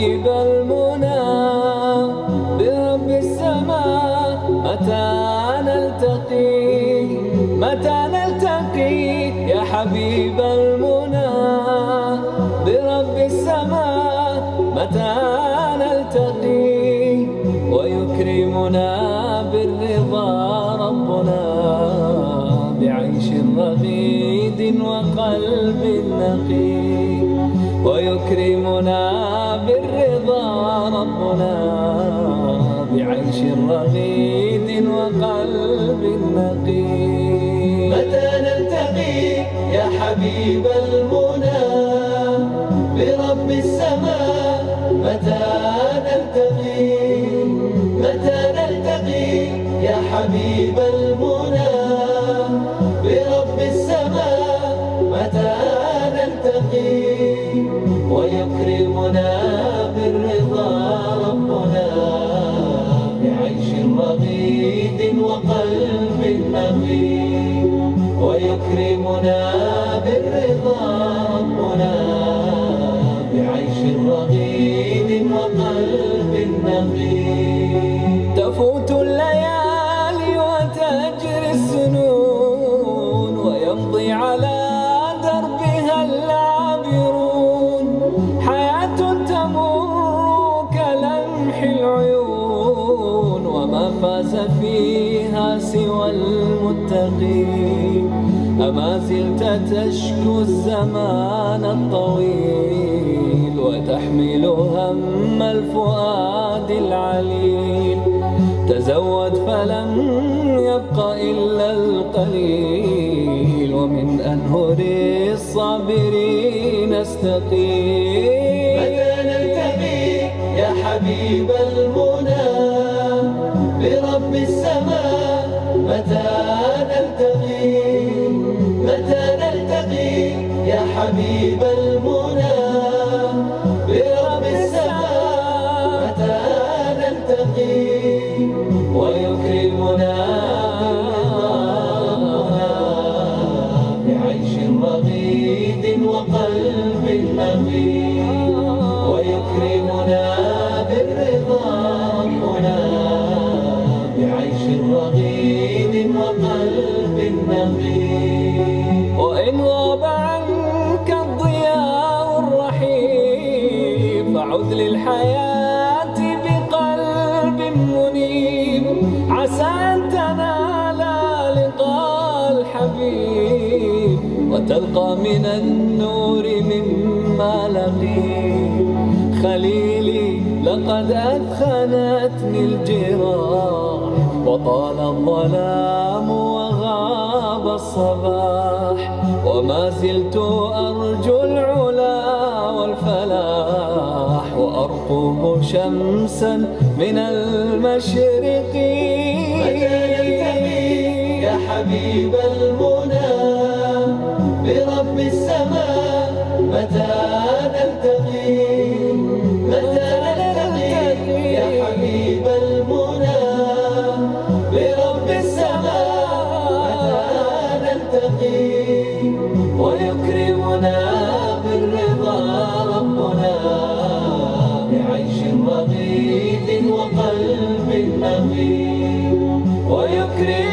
حبيب المنى برب السماء متى نلتقي؟ متى نلتقي يا حبيب المنى برب السماء؟ متى نلتقي؟ ويكرمنا بالرضا ربنا بعيش رغيد وقلب نقي. ويكرمنا بالرضا ربنا بعيش رغيد وقلب نقي. متى نلتقي يا حبيب المنى؟ برب السماء ويكرمنا بالرضا ربنا بعيش رغيد وقلب نقي. تفوت الليالي وتجري السنون ويمضي على فاز فيها سوى المتقين. أما زلت تشكو الزمان الطويل وتحمل هم الفؤاد العليل. تزود فلم يبق إلا القليل. ومن أنهر الصابرين استقيل. متى نلتقي يا حبيب المنى؟ برب السماء متى نلتقي؟ متى نلتقي يا حبيب المنى؟ برب السماء متى نلتقي؟ ويكرمنا بعيش رغيد وقلب نقي عسى أن تنال لقاء الحبيب وتلقى من النور مما لقيت. خليلي لقد أثخنتني الجراح وطال الظلام وغاب الصباح وما زلت أرجو العلا والفلاح وأرقب شمسا من المشرق يا حبيب المنى برب السماء متى نلتقي؟ متى نلتقي؟ يا حبيب المنى برب السماء متى نلتقي؟ ويكرمنا بالرضا ربنا بعيش رغيد وقلب نقي ويكرمنا